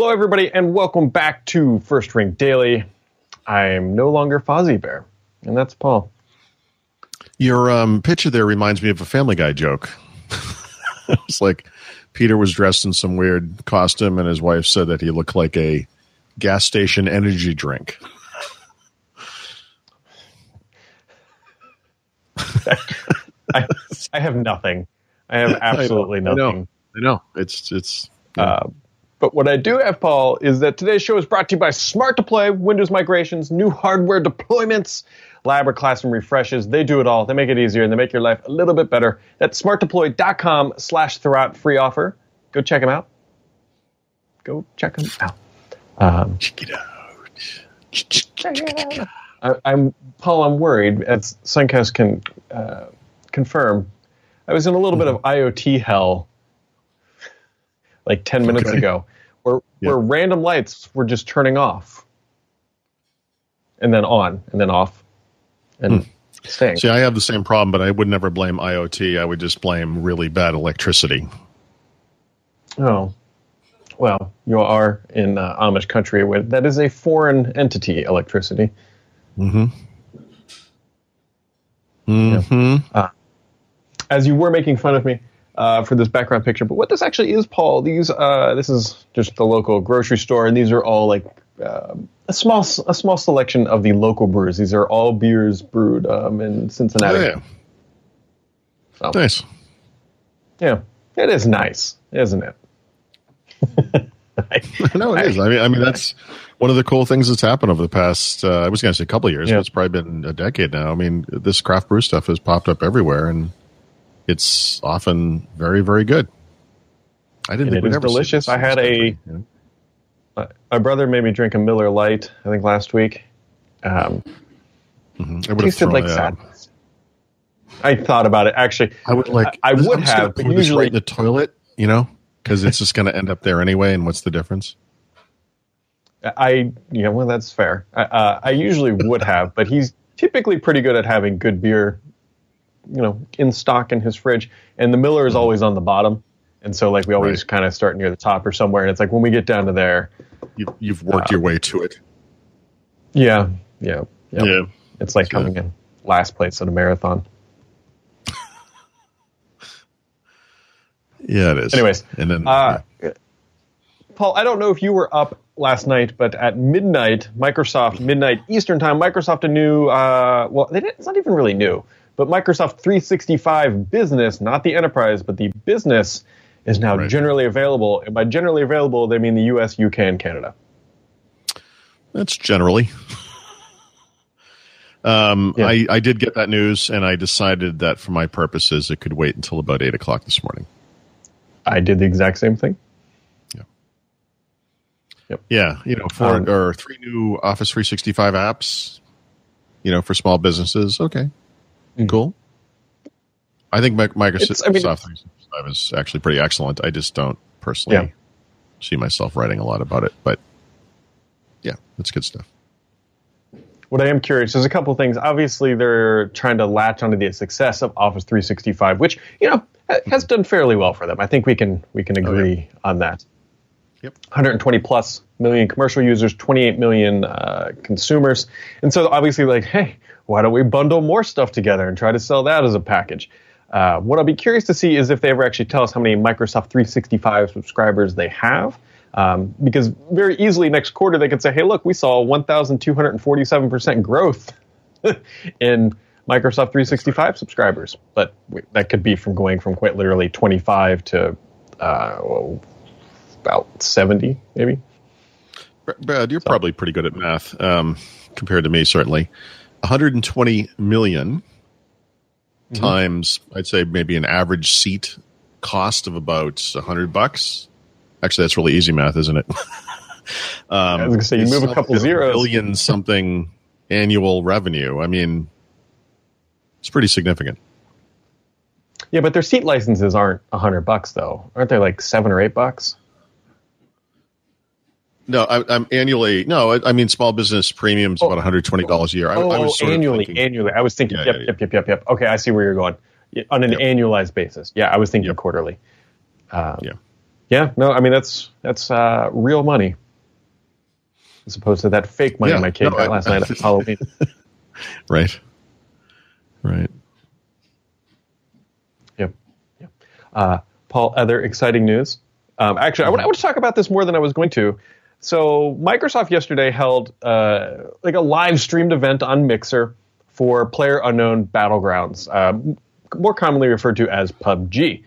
Hello, everybody, and welcome back to First Ring Daily. I'm no longer Fozzie Bear, and that's Paul. Your um, picture there reminds me of a Family Guy joke. it's like Peter was dressed in some weird costume, and his wife said that he looked like a gas station energy drink. I, I have nothing. I have absolutely I know, nothing. I know. It's it's. Uh, but what I do have, Paul, is that today's show is brought to you by SmartDeploy, Windows migrations, new hardware deployments, lab or classroom refreshes. They do it all. They make it easier and they make your life a little bit better. That's smartdeploy.com slash Thurrott free offer. Go check them out. Go check them out. Um, check it out. check it out. I, am Paul. I'm worried, as Suncast can uh, confirm. I was in a little bit of IoT hell like 10 minutes okay. ago where, yeah. where random lights were just turning off and then on and then off and hmm. staying. See, I have the same problem, but I would never blame IoT. I would just blame really bad electricity. Oh, well, you are in uh, Amish country where that is a foreign entity, electricity. Mm-hmm. Mm-hmm. Yeah. Uh, as you were making fun of me, uh, for this background picture. But what this actually is, Paul, these uh, this is just the local grocery store, and these are all like uh, a small a small selection of the local brews. These are all beers brewed um, in Cincinnati. Oh, yeah. So, nice. Yeah, it is nice, isn't it? I, no, it I. I mean, I mean that's one of the cool things that's happened over the past. Uh, I was going to say a couple of years, yeah. but it's probably been a decade now. I mean, this craft brew stuff has popped up everywhere, and it's often very very good. I didn't. think it is delicious. I had a. my brother made me drink a Miller Light. I think last week. Um, mm-hmm. It tasted like sadness. I thought about it actually. I would like. I, I would have, but usually right in the toilet. You know, because it's just going to end up there anyway. And what's the difference? I, you know, well, that's fair. Uh, I usually would have, but he's typically pretty good at having good beer you know in stock in his fridge, and the Miller is always on the bottom, and so like we always right. kind of start near the top or somewhere, and it's like when we get down to there, you, you've worked uh, your way to it. Yeah, yeah, yeah. yeah. It's like coming in last place at a marathon. yeah, it is. Anyways, and then uh, yeah. Paul, I don't know if you were up last night, but at midnight, Microsoft midnight Eastern time, Microsoft a new. Uh, well, it's not even really new. But Microsoft 365 Business, not the enterprise, but the business, is now right. generally available. And by generally available, they mean the US, UK, and Canada. That's generally. Um, yeah. I, I did get that news, and I decided that for my purposes, it could wait until about 8 o'clock this morning. I did the exact same thing. Yeah. Yep. Yeah. You know, four um, or three new Office 365 apps, you know, for small businesses. Okay. Mm. Cool. I think Microsoft I mean, 365 is actually pretty excellent. I just don't personally yeah. see myself writing a lot about it, but yeah, it's good stuff. What I am curious, there's a couple things. Obviously, they're trying to latch onto the success of Office 365, which you know has done fairly well for them. I think we can we can agree oh, yeah. on that. Yep. 120 plus million commercial users, 28 million uh, consumers, and so obviously, like, hey, why don't we bundle more stuff together and try to sell that as a package? Uh, what I'll be curious to see is if they ever actually tell us how many Microsoft 365 subscribers they have. Um, because very easily next quarter they could say, hey, look, we saw 1,247% growth in Microsoft 365 right. subscribers. But that could be from going from quite literally 25 to uh, well, about 70, maybe. Brad, you're so. probably pretty good at math um, compared to me, certainly. 120 million mm-hmm. times, I'd say maybe an average seat cost of about 100 bucks. Actually, that's really easy math, isn't it? um, I was going to say, you move a couple zeros. Billion something annual revenue. I mean, it's pretty significant. Yeah, but their seat licenses aren't a hundred bucks though, aren't they? Like seven or eight bucks. No, I, am annually. No, I, I, mean small business premiums oh. about 120 dollars a year. I, oh, I was annually, thinking, annually. I was thinking, yeah, yep, yeah, yep, yep, yep, yep. Okay, I see where you're going. On an yep. annualized basis. Yeah, I was thinking quarterly. Um, yeah. Yeah, no, I mean that's that's uh, real money as opposed to that fake money yeah, my kid no, got I, last night at Halloween. Right. Right. Yep. Yep. Uh, Paul, other exciting news. Um, actually, I want, I want to talk about this more than I was going to. So, Microsoft yesterday held uh, like a live streamed event on Mixer for Player Unknown Battlegrounds, um, more commonly referred to as PUBG.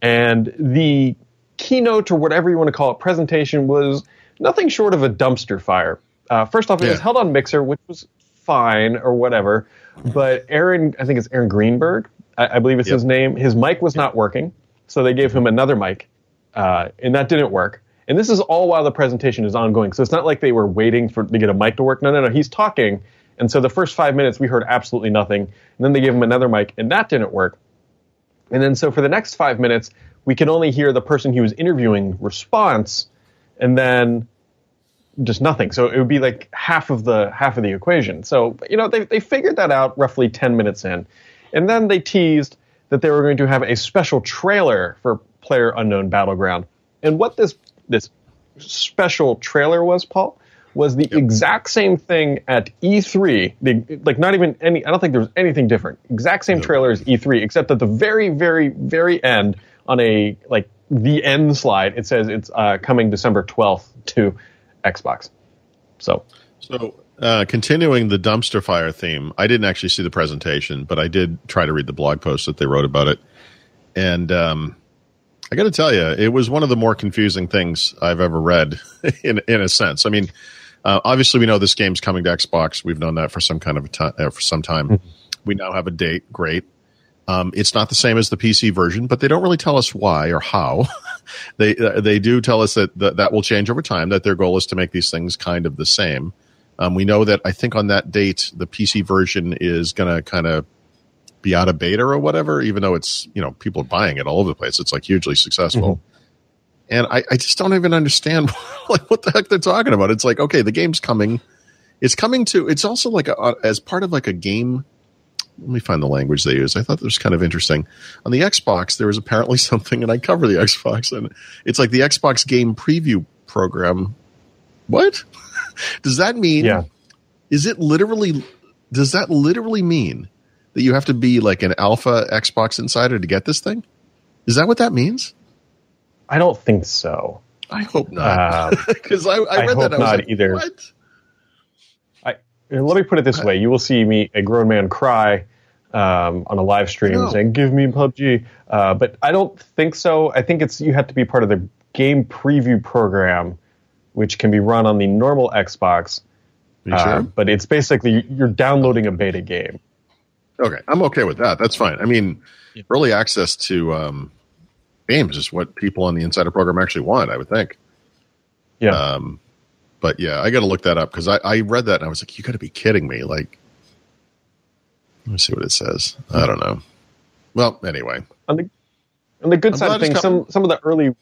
And the keynote, or whatever you want to call it, presentation was nothing short of a dumpster fire. Uh, first off, it yeah. was held on Mixer, which was fine or whatever. But Aaron, I think it's Aaron Greenberg, I, I believe it's yep. his name. His mic was yep. not working, so they gave him another mic, uh, and that didn't work. And this is all while the presentation is ongoing. So it's not like they were waiting for to get a mic to work. No, no, no. He's talking, and so the first five minutes we heard absolutely nothing. And then they gave him another mic, and that didn't work. And then so for the next five minutes, we could only hear the person he was interviewing response, and then just nothing. So it would be like half of the half of the equation. So you know they they figured that out roughly ten minutes in, and then they teased that they were going to have a special trailer for Player Unknown Battleground. And what this this special trailer was, Paul, was the yep. exact same thing at E3. The, like not even any. I don't think there was anything different. Exact same trailer as E3, except at the very very very end on a like the end slide, it says it's uh, coming December twelfth to Xbox. So, so uh, continuing the dumpster fire theme, I didn't actually see the presentation, but I did try to read the blog post that they wrote about it, and um, I got to tell you, it was one of the more confusing things I've ever read. In in a sense, I mean, uh, obviously we know this game's coming to Xbox. We've known that for some kind of a time uh, for some time. Mm-hmm. we now have a date. Great. Um, it's not the same as the PC version, but they don't really tell us why or how. they uh, they do tell us that, that that will change over time. That their goal is to make these things kind of the same. Um, we know that I think on that date the PC version is going to kind of be out of beta or whatever. Even though it's you know people are buying it all over the place, it's like hugely successful. Mm-hmm. And I, I just don't even understand like what the heck they're talking about. It's like okay, the game's coming. It's coming to. It's also like a, as part of like a game let me find the language they use. I thought that was kind of interesting. On the Xbox, there was apparently something, and I cover the Xbox, and it's like the Xbox game preview program. What does that mean? Yeah. Is it literally? Does that literally mean that you have to be like an alpha Xbox insider to get this thing? Is that what that means? I don't think so. I hope not. Because um, I, I, read I that. I not like, either. What? let me put it this way: you will see me, a grown man, cry um, on a live stream saying, "Give me PUBG," uh, but I don't think so. I think it's you have to be part of the game preview program, which can be run on the normal Xbox. Uh, sure? But it's basically you're downloading a beta game. Okay, I'm okay with that. That's fine. I mean, yeah. early access to um, games is what people on the Insider program actually want. I would think. Yeah. Um, but yeah, I got to look that up because I, I read that and I was like, you got to be kidding me. Like, let me see what it says. I don't know. Well, anyway. On the, on the good I'm side of things, some, some of the early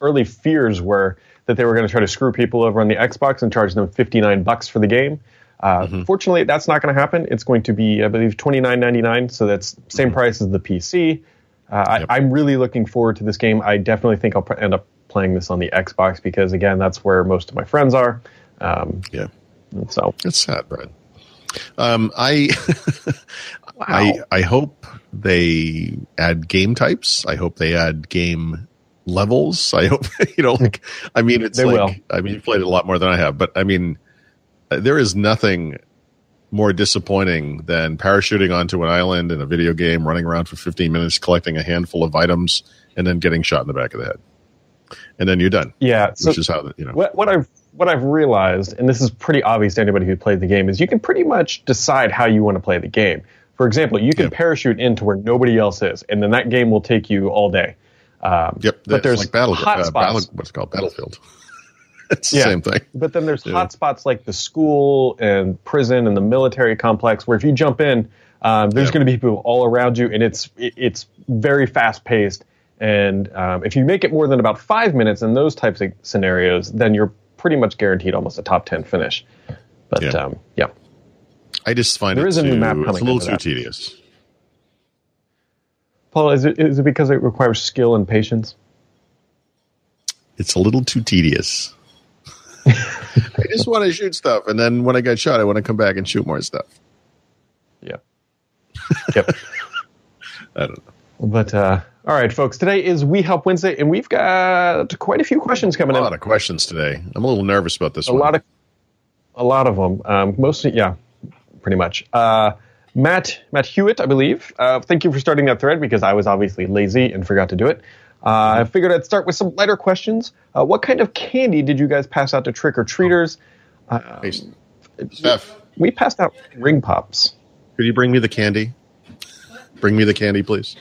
early fears were that they were going to try to screw people over on the Xbox and charge them 59 bucks for the game. Uh, mm-hmm. Fortunately, that's not going to happen. It's going to be, I believe, 29.99, so that's same mm-hmm. price as the PC. Uh, yep. I, am really looking forward to this game. I definitely think I'll end up playing this on the Xbox because again, that's where most of my friends are. Um, yeah. So it's sad, Brad. Um, I, wow. I, I hope they add game types. I hope they add game levels. I hope you know. Like, I mean, it's they like will. I mean, you've played it a lot more than I have, but I mean, there is nothing more disappointing than parachuting onto an island in a video game, running around for 15 minutes, collecting a handful of items, and then getting shot in the back of the head and then you're done. Yeah, so which is how you know what, what I've what I've realized, and this is pretty obvious to anybody who played the game, is you can pretty much decide how you want to play the game. For example, you can yep. parachute into where nobody else is, and then that game will take you all day. Um, yep, but there's like battle, hot uh, spots. Battle, what's it called Battlefield. It's the yeah, same thing. But then there's yeah. hot spots like the school and prison and the military complex, where if you jump in, um, there's yep. going to be people all around you, and it's it, it's very fast paced and um, if you make it more than about five minutes in those types of scenarios, then you're pretty much guaranteed almost a top 10 finish. But yeah, um, yeah. I just find there is a new map coming. It's a little too that. tedious. Paul, is it is it because it requires skill and patience? It's a little too tedious. I just want to shoot stuff, and then when I get shot, I want to come back and shoot more stuff. Yeah. Yep. I don't know. But uh, all right, folks. Today is We Help Wednesday, and we've got quite a few questions coming in. A lot in. of questions today. I'm a little nervous about this. A one. lot of, a lot of them. Um, mostly, yeah, pretty much. Uh, Matt Matt Hewitt, I believe. Uh, thank you for starting that thread because I was obviously lazy and forgot to do it. Uh, I figured I'd start with some lighter questions. Uh, what kind of candy did you guys pass out to trick or treaters? Uh, hey, Steph, we passed out ring pops. Could you bring me the candy? Bring me the candy, please.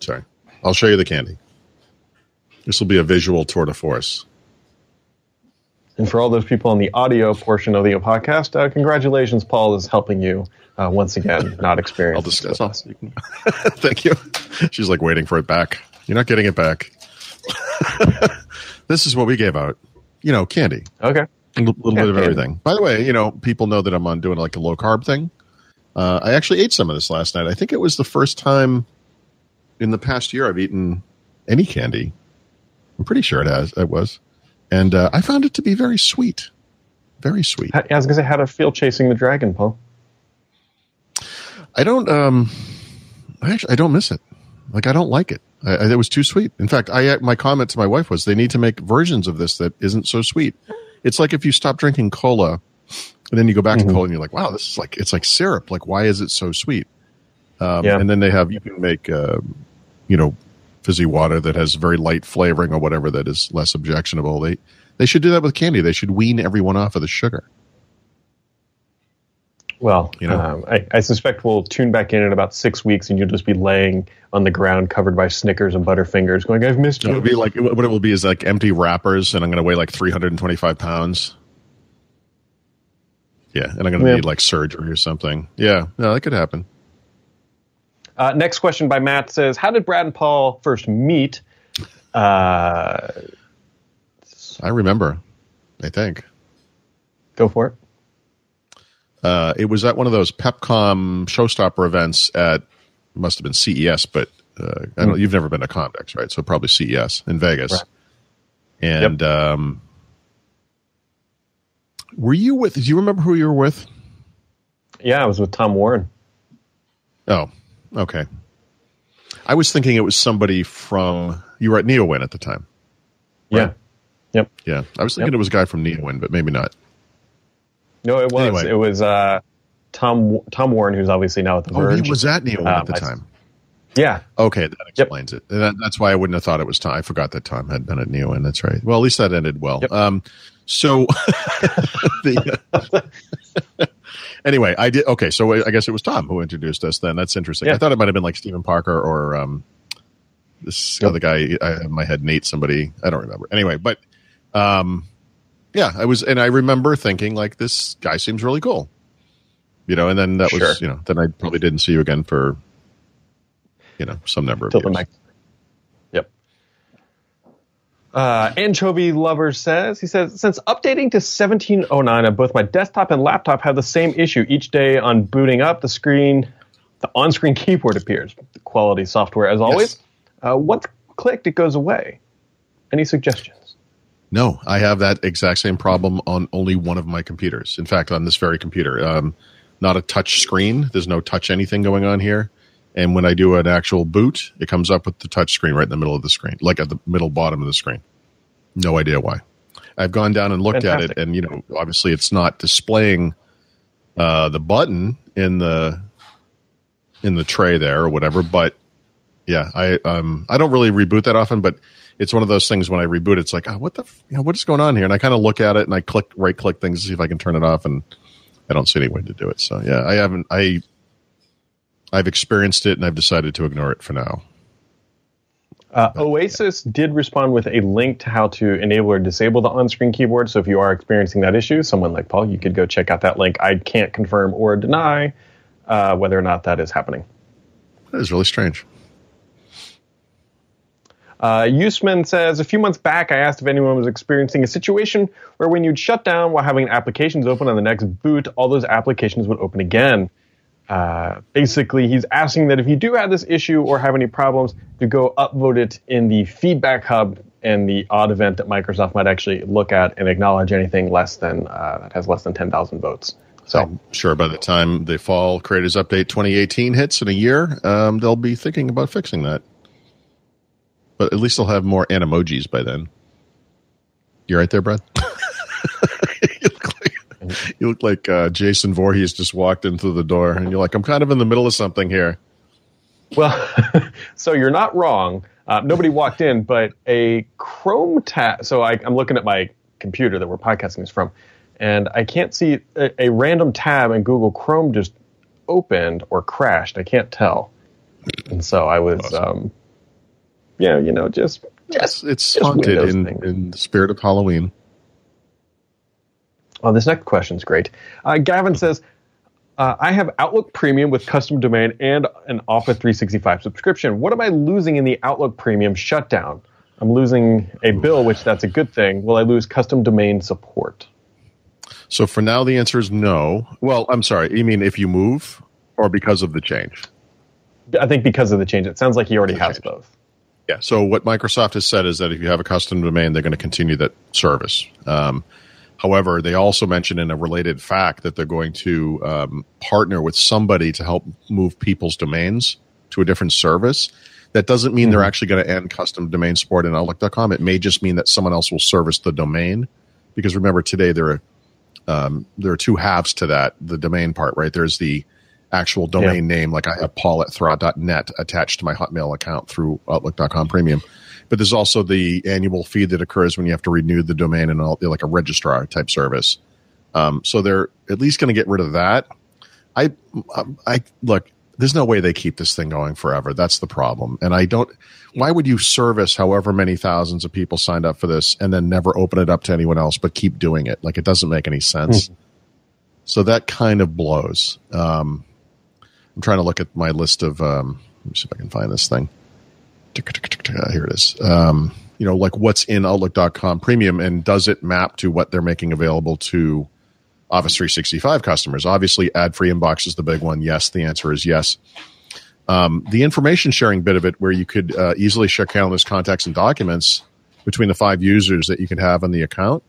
Sorry, I'll show you the candy. This will be a visual tour de force. And for all those people on the audio portion of the podcast, uh, congratulations, Paul is helping you uh, once again not experience. I'll discuss. Thank you. She's like waiting for it back. You're not getting it back. this is what we gave out. You know, candy. Okay. A little yeah, bit of candy. everything. By the way, you know, people know that I'm on doing like a low carb thing. Uh, I actually ate some of this last night. I think it was the first time in the past year I've eaten any candy. I'm pretty sure it has. It was, and uh, I found it to be very sweet. Very sweet. I was to say, how to feel chasing the dragon, Paul? I don't. Um, I actually I don't miss it. Like I don't like it. I, I, it was too sweet. In fact, I my comment to my wife was they need to make versions of this that isn't so sweet. It's like if you stop drinking cola and then you go back mm-hmm. to cola and you're like, wow, this is like it's like syrup. Like why is it so sweet? Um, yeah. And then they have you can make uh, you know fizzy water that has very light flavoring or whatever that is less objectionable. They they should do that with candy. They should wean everyone off of the sugar. Well, you know, um, I, I, suspect we'll tune back in in about six weeks, and you'll just be laying on the ground covered by Snickers and Butterfingers, going, "I've missed you." It would be like what it will be is like empty wrappers, and I'm going to weigh like 325 pounds. Yeah, and I'm going to yeah. need like surgery or something. Yeah, yeah, that could happen. Uh, next question by Matt says, "How did Brad and Paul first meet?" Uh, I remember. I think. Go for it. Uh, it was at one of those Pepcom showstopper events at must have been CES, but uh, I don't. Mm. You've never been to Comdex, right? So probably CES in Vegas. Right. And yep. um, were you with? Do you remember who you were with? Yeah, I was with Tom Warren. Oh, okay. I was thinking it was somebody from. You were at Neowin at the time. Right? Yeah. Yep. Yeah, I was thinking yep. it was a guy from Neowin, but maybe not. No, it was. Anyway. It was uh, Tom Tom Warren, who's obviously now at the Verge. Oh, he was at Neil um, at the time. Yeah. Okay, that explains yep. it. That, that's why I wouldn't have thought it was Tom. I forgot that Tom had been at Neo, and that's right. Well, at least that ended well. Yep. Um, so, the, uh, anyway, I did. Okay, so I guess it was Tom who introduced us. Then that's interesting. Yeah. I thought it might have been like Stephen Parker or um, this yep. other guy. I in my head Nate somebody. I don't remember. Anyway, but um, yeah, I was, and I remember thinking like this guy seems really cool, you know. And then that sure. was, you know, then I probably didn't see you again for, you know, some number of Till years. Next. Yep. Uh, Anchovy Lover says, he says, since updating to 1709 on both my desktop and laptop have the same issue each day on booting up the screen, the on-screen keyboard appears. Quality software as always. Yes. Uh, once clicked, it goes away. Any suggestions? No, I have that exact same problem on only one of my computers. In fact, on this very computer, um, not a touch screen. There's no touch anything going on here. And when I do an actual boot, it comes up with the touch screen right in the middle of the screen, like at the middle bottom of the screen. No idea why. I've gone down and looked Fantastic. at it, and you know, obviously, it's not displaying uh, the button in the in the tray there or whatever. But yeah, I um I don't really reboot that often, but it's one of those things when I reboot, it's like, oh, what the, you know, what is going on here? And I kind of look at it and I click, right click things to see if I can turn it off, and I don't see any way to do it. So yeah, I haven't, I, I've experienced it and I've decided to ignore it for now. Uh, Oasis yeah. did respond with a link to how to enable or disable the on-screen keyboard. So if you are experiencing that issue, someone like Paul, you could go check out that link. I can't confirm or deny uh, whether or not that is happening. That is really strange. Uh, Usman says, a few months back, I asked if anyone was experiencing a situation where when you'd shut down while having applications open on the next boot, all those applications would open again. Uh, basically, he's asking that if you do have this issue or have any problems, to go upvote it in the feedback hub and the odd event that Microsoft might actually look at and acknowledge anything less than uh, that has less than 10,000 votes. So I'm sure by the time the fall Creators Update 2018 hits in a year, um, they'll be thinking about fixing that. But at least they'll have more animojis by then. You right there, Brad? you look like, you look like uh, Jason Voorhees just walked in through the door, and you're like, I'm kind of in the middle of something here. Well, so you're not wrong. Uh, nobody walked in, but a Chrome tab. So I, am looking at my computer that we're podcasting this from, and I can't see a, a, random tab in Google Chrome just opened or crashed. I can't tell. And so I was, awesome. um, yeah, you know, just, just it's just haunted in, in the spirit of Halloween. Oh, this next question is great. Uh, Gavin says, uh, I have Outlook Premium with custom domain and an Office 365 subscription. What am I losing in the Outlook Premium shutdown? I'm losing a bill, which that's a good thing. Will I lose custom domain support? So for now, the answer is no. Well, I'm sorry. You mean if you move or because of the change? I think because of the change. It sounds like he already has both. Yeah. So what Microsoft has said is that if you have a custom domain, they're going to continue that service. Um, However, they also mentioned in a related fact that they're going to um, partner with somebody to help move people's domains to a different service. That doesn't mean mm-hmm. they're actually going to end custom domain support in Outlook.com. It may just mean that someone else will service the domain. Because remember, today there are um, there are two halves to that the domain part, right? There's the actual domain yeah. name, like I have Paul at Thurrott.net attached to my Hotmail account through Outlook.com Premium but there's also the annual fee that occurs when you have to renew the domain and all, like a registrar type service. Um, so they're at least going to get rid of that. I, I look. There's no way they keep this thing going forever. That's the problem. And I don't. Why would you service however many thousands of people signed up for this and then never open it up to anyone else, but keep doing it? Like it doesn't make any sense. Mm-hmm. So that kind of blows. Um, I'm trying to look at my list of. Um, let me see if I can find this thing. Here it is. Um, you know, like what's in Outlook.com Premium, and does it map to what they're making available to Office 365 customers? Obviously, ad-free inbox is the big one. Yes, the answer is yes. Um, the information sharing bit of it, where you could uh, easily share calendars, contacts, and documents between the five users that you can have on the account,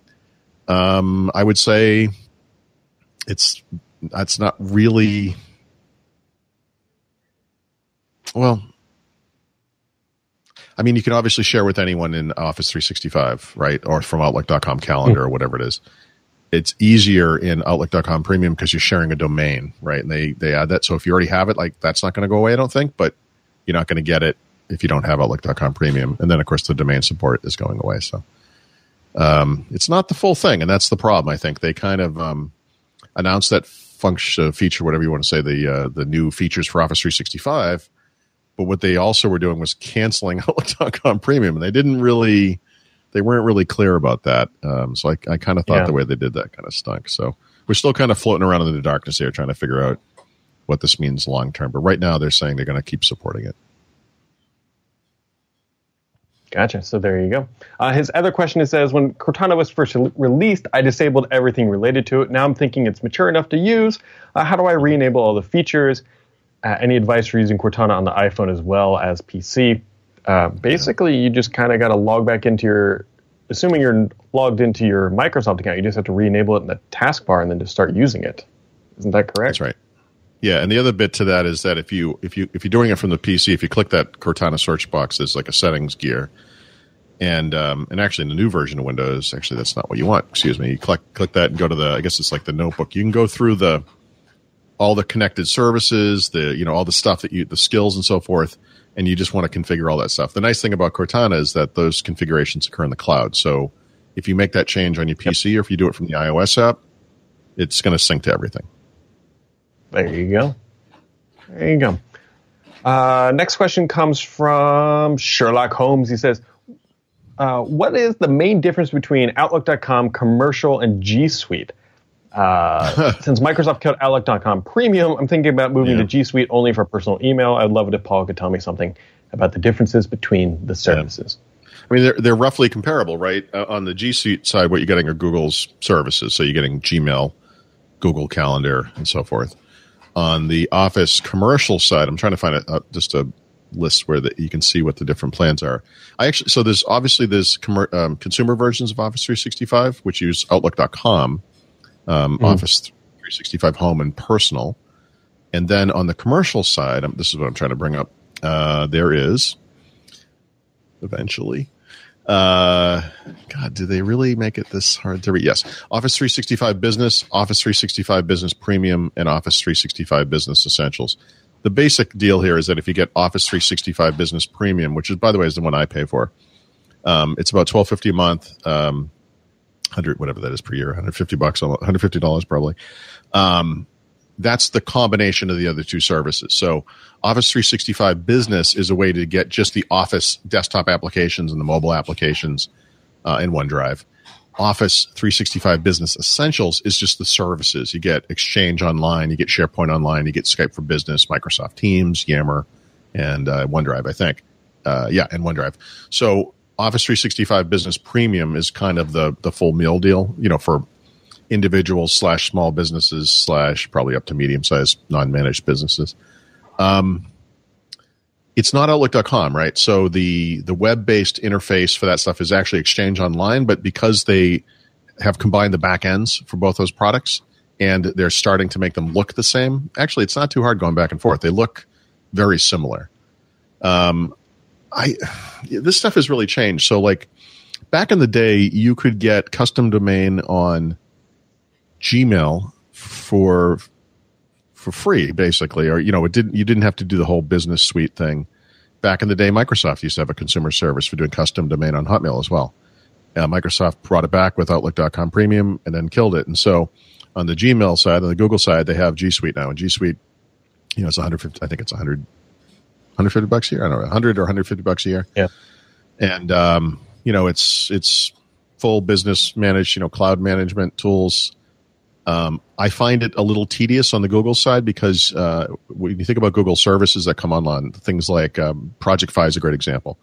um, I would say it's that's not really well I mean, you can obviously share with anyone in Office 365, right? Or from Outlook.com calendar or whatever it is. It's easier in Outlook.com premium because you're sharing a domain, right? And they, they add that. So if you already have it, like that's not going to go away, I don't think, but you're not going to get it if you don't have Outlook.com premium. And then of course the domain support is going away. So, um, it's not the full thing. And that's the problem. I think they kind of, um, announced that function feature, whatever you want to say, the, uh, the new features for Office 365 but what they also were doing was canceling Outlook.com Premium, and they didn't really, they weren't really clear about that. Um, so I, I kind of thought yeah. the way they did that kind of stunk. So we're still kind of floating around in the darkness here, trying to figure out what this means long term. But right now, they're saying they're going to keep supporting it. Gotcha. So there you go. Uh, his other question is says when Cortana was first released, I disabled everything related to it. Now I'm thinking it's mature enough to use. Uh, how do I re-enable all the features? Uh, any advice for using Cortana on the iPhone as well as PC? Uh, basically, you just kind of got to log back into your, assuming you're logged into your Microsoft account, you just have to re-enable it in the taskbar and then just start using it. Isn't that correct? That's right. Yeah, and the other bit to that is that if you if you if you're doing it from the PC, if you click that Cortana search box, there's like a settings gear, and um, and actually in the new version of Windows, actually that's not what you want. Excuse me. You click click that and go to the I guess it's like the notebook. You can go through the all the connected services, the you know all the stuff that you the skills and so forth, and you just want to configure all that stuff. The nice thing about Cortana is that those configurations occur in the cloud. So if you make that change on your PC or if you do it from the iOS app, it's going to sync to everything. There you go. There you go. Uh, next question comes from Sherlock Holmes. He says, uh, "What is the main difference between Outlook.com Commercial and G Suite?" Uh, since Microsoft killed Outlook.com Premium, I'm thinking about moving yeah. to G Suite only for personal email. I'd love it if Paul could tell me something about the differences between the services. Yeah. I mean, they're they're roughly comparable, right? Uh, on the G Suite side, what you're getting are Google's services, so you're getting Gmail, Google Calendar, and so forth. On the Office commercial side, I'm trying to find a, uh, just a list where that you can see what the different plans are. I actually so there's obviously there's com- um, consumer versions of Office 365 which use Outlook.com, um, mm. Office 365 Home and Personal, and then on the commercial side, um, this is what I'm trying to bring up. Uh, there is eventually. Uh, God, do they really make it this hard to read? Yes. Office 365 Business, Office 365 Business Premium, and Office 365 Business Essentials. The basic deal here is that if you get Office 365 Business Premium, which is, by the way, is the one I pay for, um, it's about twelve fifty a month, um, hundred whatever that is per year, hundred fifty bucks, hundred fifty dollars probably. Um, that's the combination of the other two services. So Office 365 Business is a way to get just the Office desktop applications and the mobile applications uh, in OneDrive. Office 365 Business Essentials is just the services. You get Exchange Online, you get SharePoint Online, you get Skype for Business, Microsoft Teams, Yammer, and uh, OneDrive, I think. Uh, yeah, and OneDrive. So Office 365 Business Premium is kind of the the full meal deal, you know, for individuals slash small businesses slash probably up to medium sized non managed businesses. Um, it's not Outlook.com, right? So the the web based interface for that stuff is actually Exchange Online, but because they have combined the back ends for both those products and they're starting to make them look the same, actually, it's not too hard going back and forth. They look very similar. Um, I this stuff has really changed. So like back in the day, you could get custom domain on Gmail for for free, basically, or you know, it didn't you didn't have to do the whole business suite thing. Back in the day, Microsoft used to have a consumer service for doing custom domain on Hotmail as well. Uh, Microsoft brought it back with Outlook.com Premium and then killed it. And so, on the Gmail side, on the Google side, they have G Suite now, and G Suite, you know, it's 150. I think it's 100, 150 bucks a year. I don't know, 100 or 150 bucks a year. Yeah. And um, you know, it's it's full business managed, you know, cloud management tools um, I find it a little tedious on the Google side because uh, when you think about Google services that come online, things like um, Project Fi is a great example.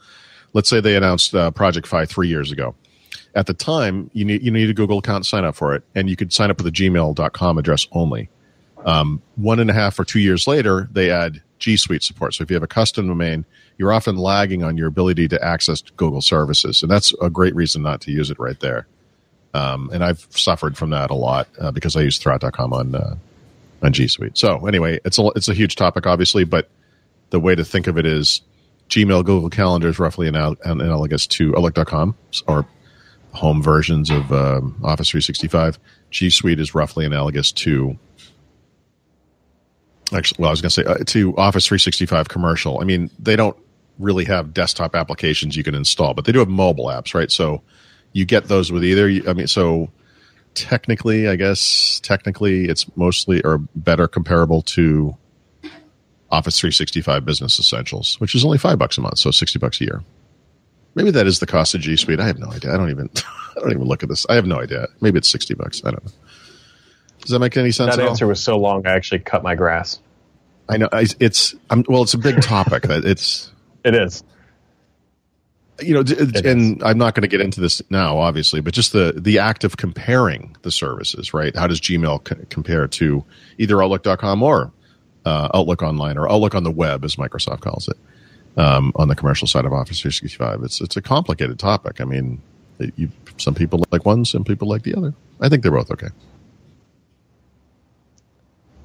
Let's say they announced uh, Project Fi three years ago. At the time, you need you need a Google account to sign up for it, and you could sign up with a Gmail.com address only. Um, one and a half or two years later, they add G Suite support. So if you have a custom domain, you're often lagging on your ability to access Google services, and that's a great reason not to use it right there. Um, and I've suffered from that a lot uh, because I use Thurrott.com on uh, on G Suite. So anyway, it's a it's a huge topic, obviously, but the way to think of it is Gmail, Google Calendar is roughly analogous to Outlook.com or home versions of um, Office 365. G Suite is roughly analogous to actually, well, I was going to say uh, to Office 365 commercial. I mean, they don't really have desktop applications you can install, but they do have mobile apps, right? So you get those with either. I mean, so technically, I guess technically it's mostly or better comparable to Office 365 Business Essentials, which is only five bucks a month, so sixty bucks a year. Maybe that is the cost of G Suite. I have no idea. I don't even. I don't even look at this. I have no idea. Maybe it's sixty bucks. I don't know. Does that make any sense? That answer all? was so long. I actually cut my grass. I know it's. I'm, well, it's a big topic. it's. It is you know, it and is. I'm not going to get into this now, obviously, but just the the act of comparing the services, right? How does Gmail c- compare to either Outlook.com or uh, Outlook Online or Outlook on the web, as Microsoft calls it, um, on the commercial side of Office 365? It's it's a complicated topic. I mean, you, some people like one, some people like the other. I think they're both okay.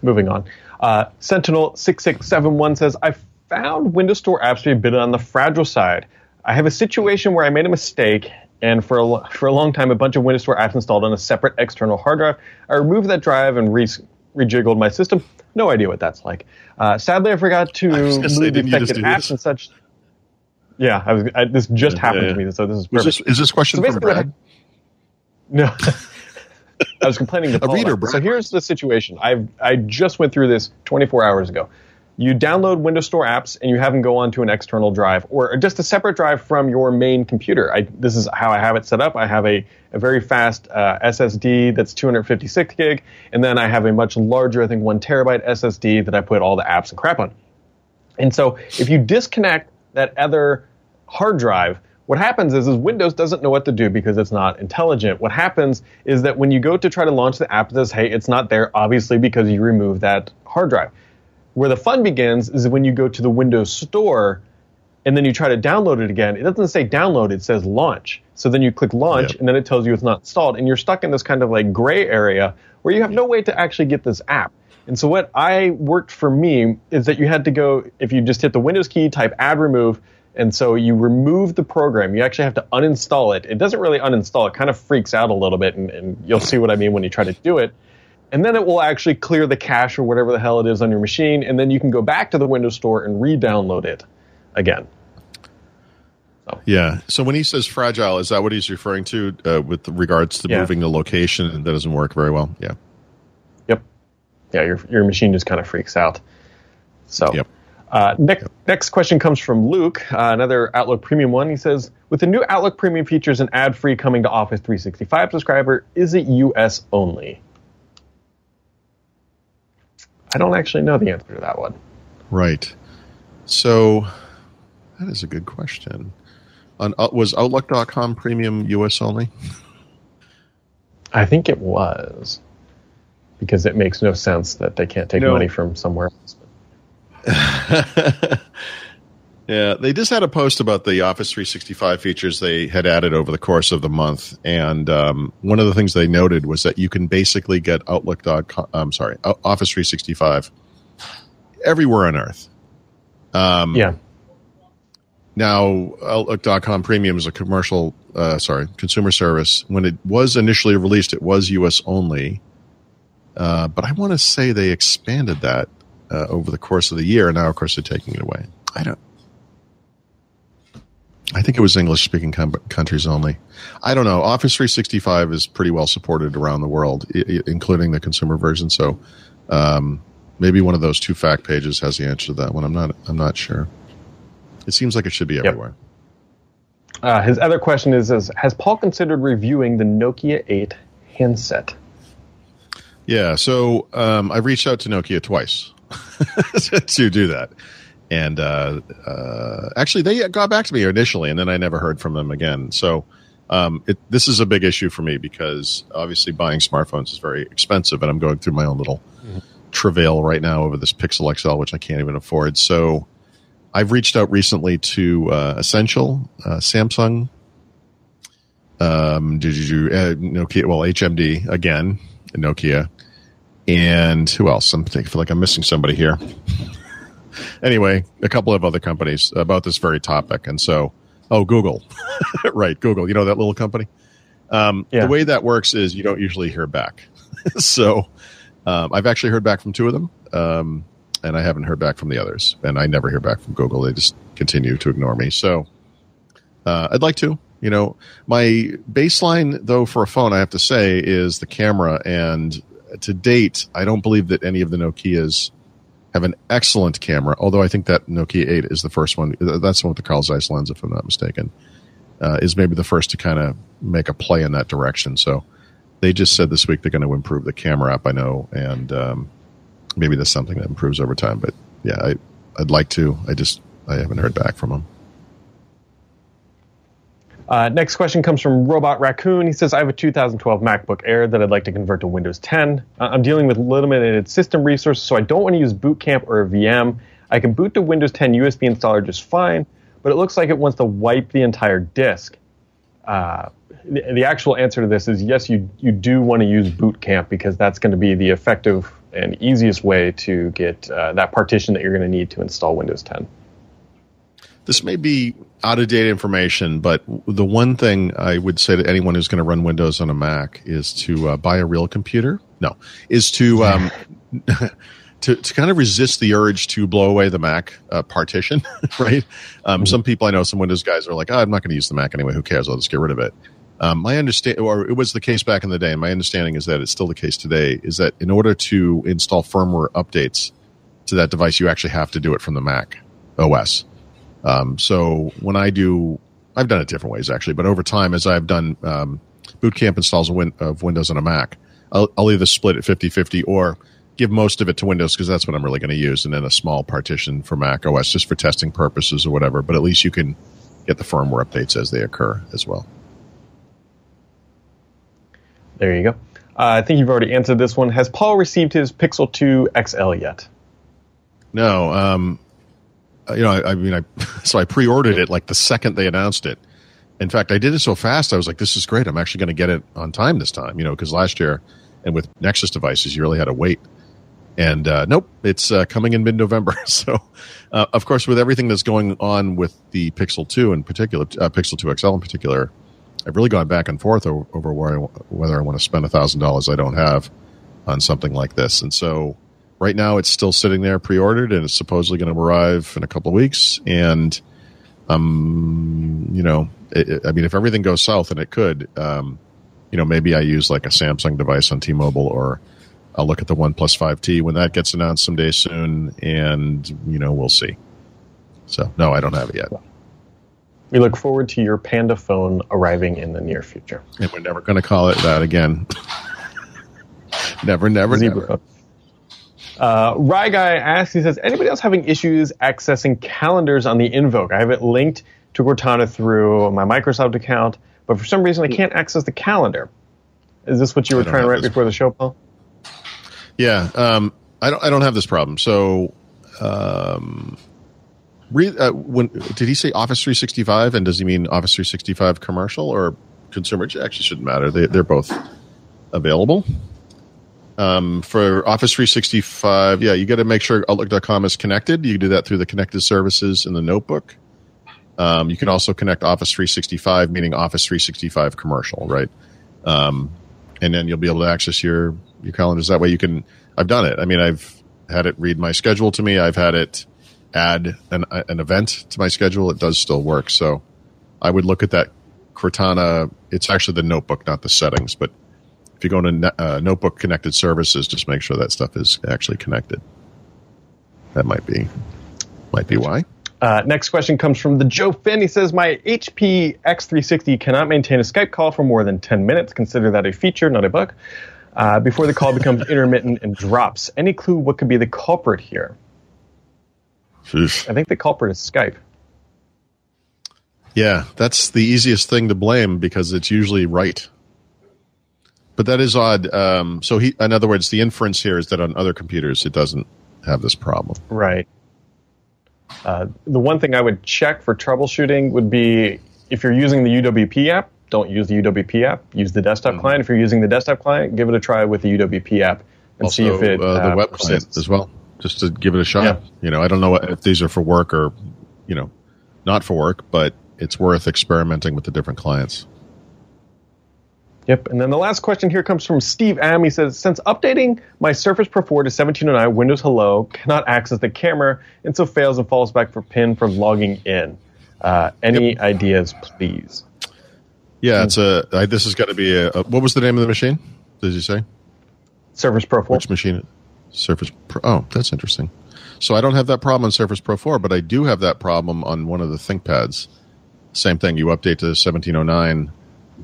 Moving on, uh, Sentinel six six seven one says I found Windows Store apps to be a bit on the fragile side. I have a situation where I made a mistake, and for a, for a long time, a bunch of Windows Store apps installed on a separate external hard drive. I removed that drive and re- rejiggled my system. No idea what that's like. Uh, sadly, I forgot to move say, the affected apps this? and such. Yeah, I was, I, this just happened yeah, yeah. to me, so this is perfect. Is this, is this question so from Brad? No. I was complaining to Paul. A reader. So here's the situation. I I just went through this 24 hours ago you download Windows Store apps and you have them go onto an external drive or just a separate drive from your main computer. I, this is how I have it set up. I have a, a very fast uh, SSD that's 256 gig, and then I have a much larger, I think one terabyte SSD that I put all the apps and crap on. And so if you disconnect that other hard drive, what happens is, is Windows doesn't know what to do because it's not intelligent. What happens is that when you go to try to launch the app, it says, hey, it's not there, obviously because you removed that hard drive. Where the fun begins is when you go to the Windows Store and then you try to download it again, it doesn't say download, it says launch. So then you click launch, yep. and then it tells you it's not installed, and you're stuck in this kind of like gray area where you have no way to actually get this app. And so what I worked for me is that you had to go if you just hit the Windows key, type add remove, and so you remove the program. You actually have to uninstall it. It doesn't really uninstall. It kind of freaks out a little bit, and, and you'll see what I mean when you try to do it. And then it will actually clear the cache or whatever the hell it is on your machine, and then you can go back to the Windows Store and re-download it again. So. Yeah. So when he says fragile, is that what he's referring to uh, with regards to yeah. moving the location that doesn't work very well? Yeah. Yep. Yeah, your your machine just kind of freaks out. So. Yep. Uh, next, next question comes from Luke, uh, another Outlook Premium one. He says, with the new Outlook Premium features and ad free coming to Office 365 subscriber, is it US only? I don't actually know the answer to that one. Right. So that is a good question. On uh, was Outlook.com premium US only? I think it was because it makes no sense that they can't take no. money from somewhere else. yeah, they just had a post about the Office 365 features they had added over the course of the month, and um, one of the things they noted was that you can basically get Outlook.com. I'm sorry, Office 365 everywhere on Earth. Um, yeah. Now, Outlook.com Premium is a commercial, uh, sorry, consumer service. When it was initially released, it was US only. Uh, but I want to say they expanded that uh, over the course of the year. And now, of course, they're taking it away. I don't. I think it was English speaking com- countries only. I don't know. Office 365 is pretty well supported around the world, I- including the consumer version. So um, maybe one of those two fact pages has the answer to that one. I'm not. I'm not sure. It seems like it should be everywhere. Yep. Uh, his other question is, is Has Paul considered reviewing the Nokia 8 handset? Yeah, so um, I reached out to Nokia twice to do that. And uh, uh, actually, they got back to me initially, and then I never heard from them again. So um, it, this is a big issue for me because obviously buying smartphones is very expensive, and I'm going through my own little mm-hmm. travail right now over this Pixel XL, which I can't even afford. So I've reached out recently to uh, Essential, uh, Samsung, um, did you uh, Nokia? Well, HMD again, Nokia, and who else? I'm thinking, feel like I'm missing somebody here. anyway, a couple of other companies about this very topic, and so oh, Google, right? Google, you know that little company. Um, yeah. The way that works is you don't usually hear back. so um, I've actually heard back from two of them. Um, and I haven't heard back from the others. And I never hear back from Google; they just continue to ignore me. So uh, I'd like to. You know, my baseline though for a phone, I have to say, is the camera. And to date, I don't believe that any of the Nokia's have an excellent camera. Although I think that Nokia 8 is the first one. That's the one with the Carl Zeiss lens, if I'm not mistaken. Uh, is maybe the first to kind of make a play in that direction. So they just said this week they're going to improve the camera app. I know, and um, maybe that's something that improves over time. But yeah, I, I'd like to. I just I haven't heard back from him. Uh, next question comes from Robot Raccoon. He says, I have a 2012 MacBook Air that I'd like to convert to Windows 10. Uh, I'm dealing with limited system resources, so I don't want to use Boot Camp or a VM. I can boot to Windows 10 USB installer just fine, but it looks like it wants to wipe the entire disk. Uh, the, the, actual answer to this is yes, you, you do want to use Boot Camp because that's going to be the effective and easiest way to get uh, that partition that you're going to need to install Windows 10. This may be out of date information, but the one thing I would say to anyone who's going to run Windows on a Mac is to uh, buy a real computer. No, is to um, to to kind of resist the urge to blow away the Mac uh, partition. right? Um, mm-hmm. Some people I know, some Windows guys are like, oh, I'm not going to use the Mac anyway. Who cares? I'll just get rid of it. Um, my understand, or it was the case back in the day, and my understanding is that it's still the case today. Is that in order to install firmware updates to that device, you actually have to do it from the Mac OS. Um, so when I do, I've done it different ways actually, but over time, as I've done um, boot camp installs of, win- of, Windows on a Mac, I'll, I'll either split it 50 50 or give most of it to Windows because that's what I'm really going to use, and then a small partition for Mac OS just for testing purposes or whatever. But at least you can get the firmware updates as they occur as well. There you go. Uh, I think you've already answered this one. Has Paul received his Pixel 2 XL yet? No. Um, you know, I, I mean, I so I pre-ordered it like the second they announced it. In fact, I did it so fast. I was like, "This is great! I'm actually going to get it on time this time." You know, because last year and with Nexus devices, you really had to wait. And uh, nope, it's uh, coming in mid-November. So, uh, of course, with everything that's going on with the Pixel Two in particular, uh, Pixel Two XL in particular, I've really gone back and forth over, over where I, whether I want to spend a thousand dollars I don't have on something like this. And so, right now, it's still sitting there pre-ordered, and it's supposedly going to arrive in a couple of weeks. And um, you know, it, I mean, if everything goes south, and it could, um, you know, maybe I use like a Samsung device on T-Mobile, or I'll look at the one 5T when that gets announced someday soon, and you know, we'll see. So, no, I don't have it yet. We look forward to your Panda phone arriving in the near future. And we're never going to call it that again. never, never, Zebra. never. Uh, Rye Guy asks, he says, anybody else having issues accessing calendars on the Invoke? I have it linked to Cortana through my Microsoft account, but for some reason I can't access the calendar. Is this what you were trying to write before the show, Paul? Yeah, um, I don't. I don't have this problem. So, um, re, uh, when did he say Office 365? And does he mean Office 365 commercial or consumer? It actually shouldn't matter. They, they're both available. Um, for Office 365, yeah, you got to make sure Outlook.com is connected. You can do that through the connected services in the notebook. Um, you can also connect Office 365, meaning Office 365 commercial, right? Um, and then you'll be able to access your your calendars that way. You can. I've done it. I mean, I've had it read my schedule to me. I've had it add an, an event to my schedule. It does still work. So I would look at that Cortana. It's actually the notebook, not the settings. But if you go to uh, notebook connected services, just make sure that stuff is actually connected. That might be might be why. Uh, next question comes from the Joe Finn. He says, My HP X360 cannot maintain a Skype call for more than 10 minutes. Consider that a feature, not a bug. Uh, before the call becomes intermittent and drops. Any clue what could be the culprit here? Jeez. I think the culprit is Skype. Yeah, that's the easiest thing to blame because it's usually right. But that is odd. Um, so he, in other words, the inference here is that on other computers it doesn't have this problem. Right. Uh, the one thing I would check for troubleshooting would be if you're using the UWP app, don't use the UWP app. Use the desktop mm-hmm. client. If you're using the desktop client, give it a try with the UWP app and also, see if it uh, the uh, web client as well, just to give it a shot. Yeah. You know, I don't know what, if these are for work or you know not for work, but it's worth experimenting with the different clients. Yep. And then the last question here comes from Steve M. He says, since updating my Surface Pro 4 to 1709 Windows Hello cannot access the camera and so fails and falls back for PIN for logging in. Uh, any yep. ideas, please? Yeah, it's a. I, this has got to be a, a, What was the name of the machine? Did you say? Surface Pro 4. Which machine? Surface Pro. Oh, that's interesting. So I don't have that problem on Surface Pro 4, but I do have that problem on one of the ThinkPads. Same thing. You update to 1709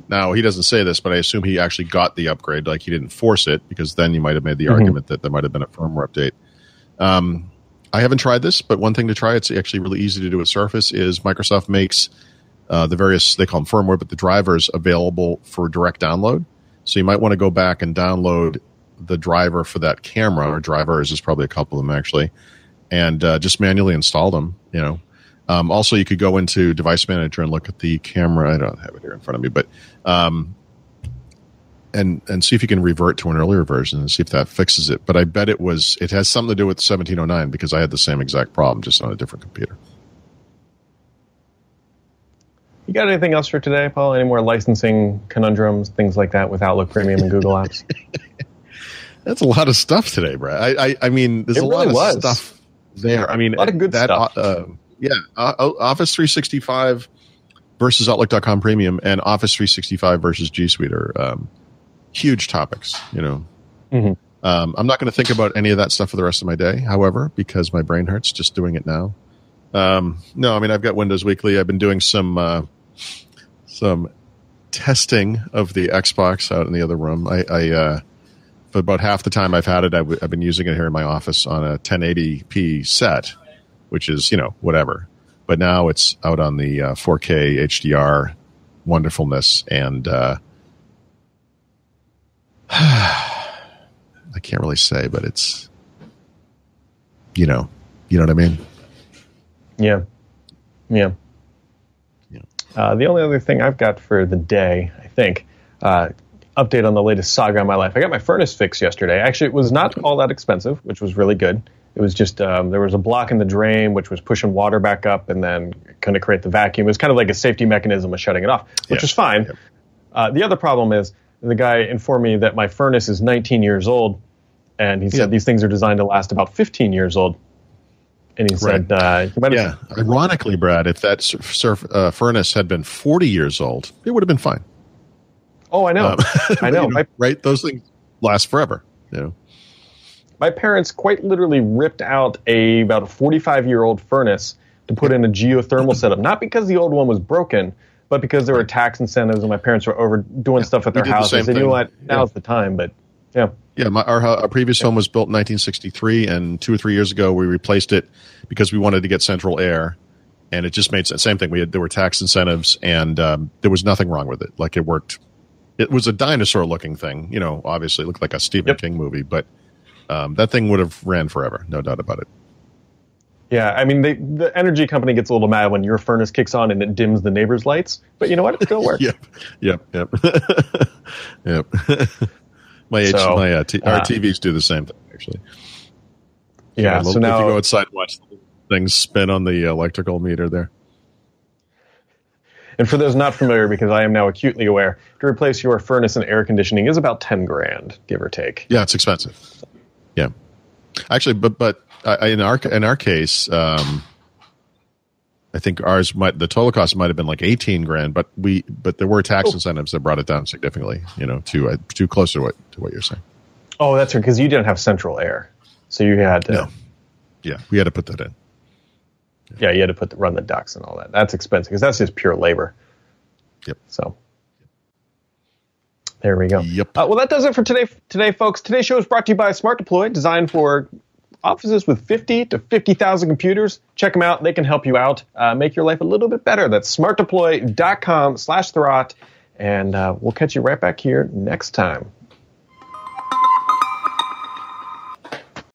now he doesn't say this, but I assume he actually got the upgrade. Like he didn't force it because then you might have made the mm-hmm. argument that there might have been a firmware update. Um, I haven't tried this, but one thing to try, it's actually really easy to do with Surface, is Microsoft makes uh, the various, they call them firmware, but the drivers available for direct download. So you might want to go back and download the driver for that camera, or drivers, is probably a couple of them actually, and uh, just manually install them, you know, um, also, you could go into Device Manager and look at the camera. I don't have it here in front of me, but um, and and see if you can revert to an earlier version and see if that fixes it. But I bet it was it has something to do with 1709 because I had the same exact problem just on a different computer. You got anything else for today, Paul? Any more licensing conundrums, things like that with Outlook Premium and Google Apps? That's a lot of stuff today, Brad. I I, I mean, there's it a really lot of was. stuff there. I mean, a lot of good that, stuff. Uh, yeah, uh, Office 365 versus Outlook.com Premium and Office 365 versus G Suite are um, huge topics. You know, mm-hmm. um, I'm not going to think about any of that stuff for the rest of my day. However, because my brain hurts just doing it now. Um, no, I mean I've got Windows Weekly. I've been doing some uh, some testing of the Xbox out in the other room. I, I uh, for about half the time I've had it, i w- I've been using it here in my office on a 1080p set which is you know whatever. But now it's out on the uh, 4K HDR wonderfulness, and uh, I can't really say, but it's you know, you know what I mean. Yeah. Yeah. yeah. Uh, the only other thing I've got for the day, I think, uh, update on the latest saga in my life. I got my furnace fixed yesterday. Actually, it was not all that expensive, which was really good. It was just um, there was a block in the drain which was pushing water back up and then kind of create the vacuum. It was kind of like a safety mechanism of shutting it off, which yeah. was fine. Yeah. Uh, the other problem is the guy informed me that my furnace is 19 years old, and he said yeah. these things are designed to last about 15 years old. And he said, right. uh, "Yeah, ironically, Brad, if that surf, surf uh, furnace had been 40 years old, it would have been fine." Oh, I know, um, I know. you know right? Those things last forever. You know my parents quite literally ripped out a about a 45 year old furnace to put in a geothermal setup. Not because the old one was broken, but because there were tax incentives and my parents were over doing yeah, stuff at their house. The I said, you know what, now's yeah. the time. But yeah. Yeah, my, our, our previous yeah. home was built in 1963, and two or three years ago we replaced it because we wanted to get central air, and it just made sense. Same thing. We had there were tax incentives, and um, there was nothing wrong with it. Like it worked. It was a dinosaur looking thing. You know, obviously it looked like a Stephen yep. King movie, but um, that thing would have ran forever, no doubt about it. Yeah, I mean, they, the energy company gets a little mad when your furnace kicks on and it dims the neighbor's lights, but you know what? It still works. yep, yep, yep, yep. my H, so, my uh, t- our uh, TVs do the same thing actually. Yeah, so now if you go outside and watch things spin on the electrical meter there. And for those not familiar, because I am now acutely aware, to replace your furnace and air conditioning is about ten grand, give or take. Yeah, it's expensive. Yeah, actually, but but uh, in our in our case, um, I think ours might the total cost might have been like eighteen grand, but we but there were tax oh. incentives that brought it down significantly. You know, to uh, too close to what to what you're saying. Oh, that's right, because you didn't have central air, so you had to. No. Yeah, we had to put that in. Yeah, yeah you had to put the, run the ducts and all that. That's expensive because that's just pure labor. Yep. So there we go. Yep. Uh, well, that does it for today, today, folks. Today's show is brought to you by SmartDeploy, designed for offices with 50 to 50,000 computers. Check them out. They can help you out, uh, make your life a little bit better. That's smartdeploy.com slash Thurrott. And uh, we'll catch you right back here next time.